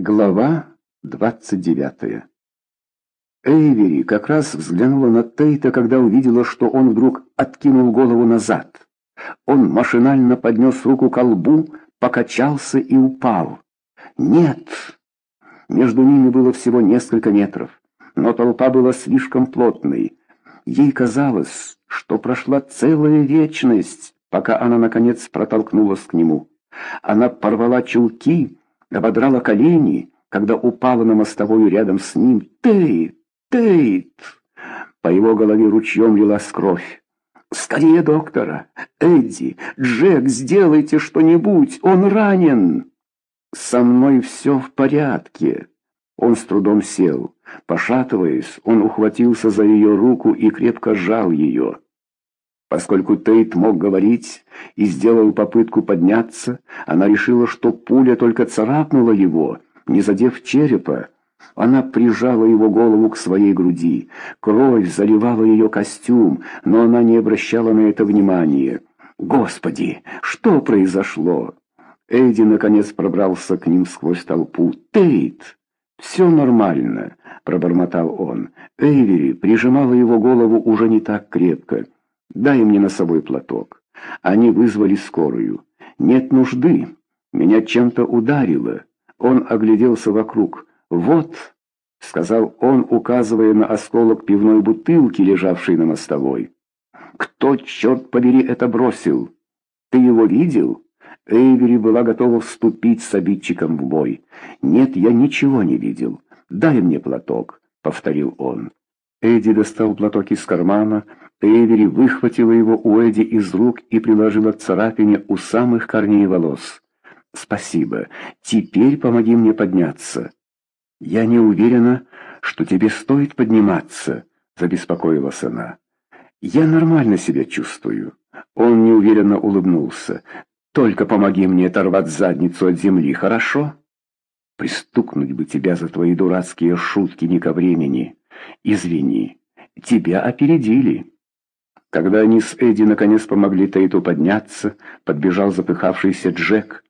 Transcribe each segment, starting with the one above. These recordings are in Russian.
Глава 29 Эйвери как раз взглянула на Тейта, когда увидела, что он вдруг откинул голову назад. Он машинально поднес руку к колбу, покачался и упал. Нет! Между ними было всего несколько метров, но толпа была слишком плотной. Ей казалось, что прошла целая вечность, пока она, наконец, протолкнулась к нему. Она порвала чулки, ободрала колени, когда упала на мостовую рядом с ним. «Тейт! Тейт!» По его голове ручьем лилась кровь. «Скорее доктора! Эдди! Джек, сделайте что-нибудь! Он ранен!» «Со мной все в порядке!» Он с трудом сел. Пошатываясь, он ухватился за ее руку и крепко сжал ее. Поскольку Тейт мог говорить и сделал попытку подняться, она решила, что пуля только царапнула его, не задев черепа. Она прижала его голову к своей груди. Кровь заливала ее костюм, но она не обращала на это внимания. «Господи, что произошло?» Эдди наконец пробрался к ним сквозь толпу. «Тейт!» «Все нормально», — пробормотал он. Эйвери прижимала его голову уже не так крепко. Дай мне носовой платок. Они вызвали скорую. Нет нужды. Меня чем-то ударило. Он огляделся вокруг. Вот, сказал он, указывая на осколок пивной бутылки, лежавшей на мостовой. Кто, черт побери, это бросил? Ты его видел? Эйвери была готова вступить с обидчиком в бой. «Нет, я ничего не видел. Дай мне платок», — повторил он. Эдди достал платок из кармана, Эвери выхватила его у Эдди из рук и приложила к царапине у самых корней волос. «Спасибо. Теперь помоги мне подняться». «Я не уверена, что тебе стоит подниматься», — забеспокоилась она. «Я нормально себя чувствую». Он неуверенно улыбнулся. «Только помоги мне оторвать задницу от земли, хорошо?» «Пристукнуть бы тебя за твои дурацкие шутки не ко времени. Извини, тебя опередили». Когда они с Эдди наконец помогли Тейту подняться, подбежал запыхавшийся Джек.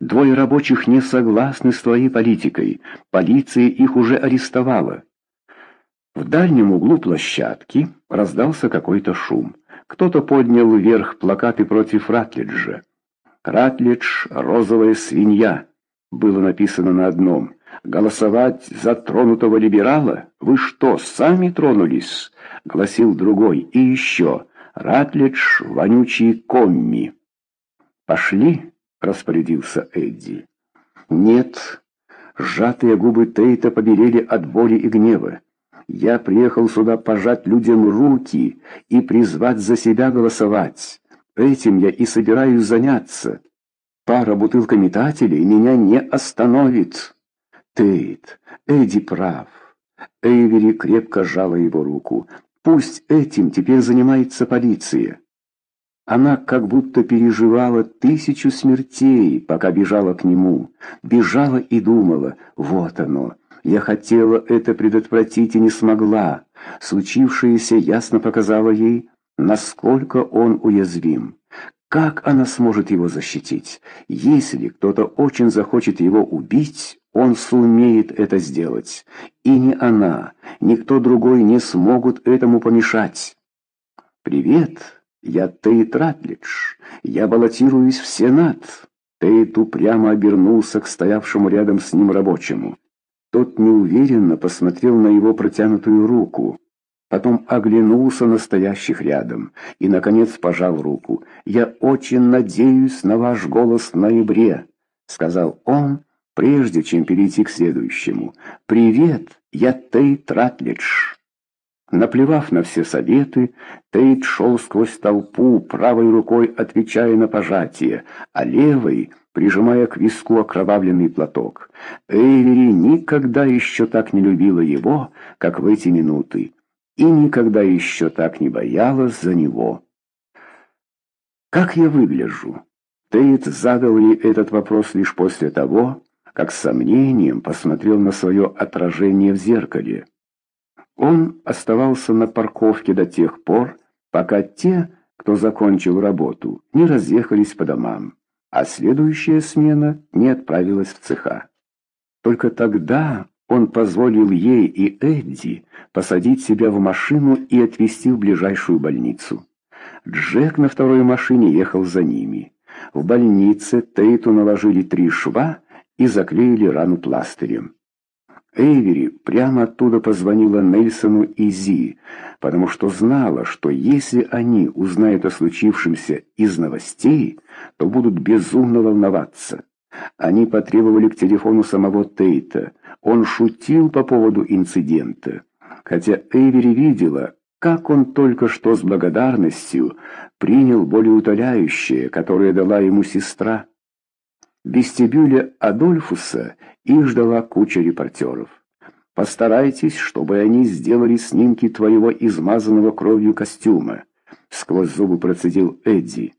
«Двое рабочих не согласны с твоей политикой. Полиция их уже арестовала». В дальнем углу площадки раздался какой-то шум. Кто-то поднял вверх плакаты против Ратлиджа. «Ратлидж — розовая свинья», было написано на одном. «Голосовать за тронутого либерала? Вы что, сами тронулись?» — гласил другой. «И еще. Ратлидж, вонючий комми». «Пошли?» — распорядился Эдди. «Нет». Сжатые губы Тейта побелели от боли и гнева. «Я приехал сюда пожать людям руки и призвать за себя голосовать. Этим я и собираюсь заняться. Пара бутылкометателей меня не остановит». Тейт, Эдди прав. Эйвери крепко сжала его руку. Пусть этим теперь занимается полиция. Она как будто переживала тысячу смертей, пока бежала к нему. Бежала и думала, вот оно. Я хотела это предотвратить и не смогла. Случившееся ясно показало ей, насколько он уязвим. Как она сможет его защитить? Если кто-то очень захочет его убить, он сумеет это сделать. И ни она, ни кто другой не смогут этому помешать. «Привет, я Тейт Ратлидж. Я баллотируюсь в Сенат». Тейт упрямо обернулся к стоявшему рядом с ним рабочему. Тот неуверенно посмотрел на его протянутую руку потом оглянулся на стоящих рядом и, наконец, пожал руку. «Я очень надеюсь на ваш голос в ноябре», — сказал он, прежде чем перейти к следующему. «Привет, я Тейт Ратлидж». Наплевав на все советы, Тейт шел сквозь толпу, правой рукой отвечая на пожатие, а левой прижимая к виску окровавленный платок. Эйвери никогда еще так не любила его, как в эти минуты и никогда еще так не боялась за него. «Как я выгляжу?» Тейт задал ей этот вопрос лишь после того, как с сомнением посмотрел на свое отражение в зеркале. Он оставался на парковке до тех пор, пока те, кто закончил работу, не разъехались по домам, а следующая смена не отправилась в цеха. Только тогда он позволил ей и Эдди посадить себя в машину и отвезти в ближайшую больницу. Джек на второй машине ехал за ними. В больнице Тейту наложили три шва и заклеили рану пластырем. Эйвери прямо оттуда позвонила Нельсону и Зи, потому что знала, что если они узнают о случившемся из новостей, то будут безумно волноваться. Они потребовали к телефону самого Тейта. Он шутил по поводу инцидента. Хотя Эйвери видела, как он только что с благодарностью принял болеутоляющее, которое дала ему сестра. Вестибюле Адольфуса их ждала куча репортеров. «Постарайтесь, чтобы они сделали снимки твоего измазанного кровью костюма», — сквозь зубы процедил Эдди.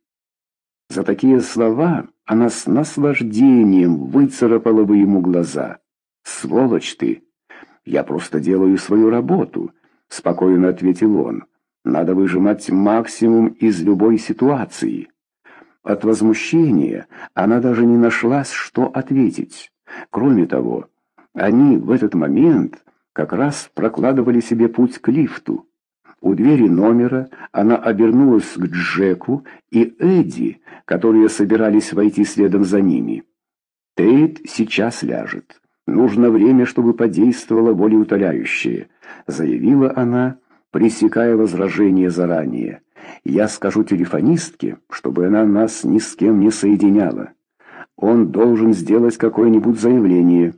За такие слова она с наслаждением выцарапала бы ему глаза. «Сволочь ты! Я просто делаю свою работу», — спокойно ответил он. «Надо выжимать максимум из любой ситуации». От возмущения она даже не нашлась, что ответить. Кроме того, они в этот момент как раз прокладывали себе путь к лифту. У двери номера она обернулась к Джеку и Эдди, которые собирались войти следом за ними. «Тейт сейчас ляжет. Нужно время, чтобы подействовало болеутоляющее», — заявила она, пресекая возражение заранее. «Я скажу телефонистке, чтобы она нас ни с кем не соединяла. Он должен сделать какое-нибудь заявление.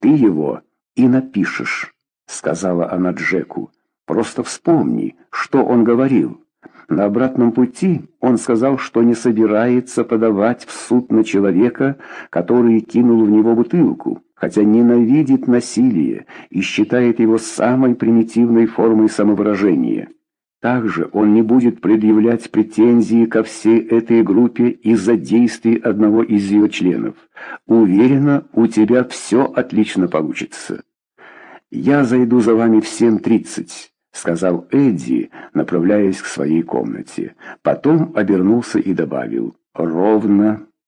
Ты его и напишешь», — сказала она Джеку. Просто вспомни, что он говорил. На обратном пути он сказал, что не собирается подавать в суд на человека, который кинул в него бутылку, хотя ненавидит насилие и считает его самой примитивной формой самовыражения. Также он не будет предъявлять претензии ко всей этой группе из-за действий одного из ее членов. Уверена, у тебя все отлично получится. Я зайду за вами в 7.30 сказал Эдди, направляясь к своей комнате. Потом обернулся и добавил «Ровно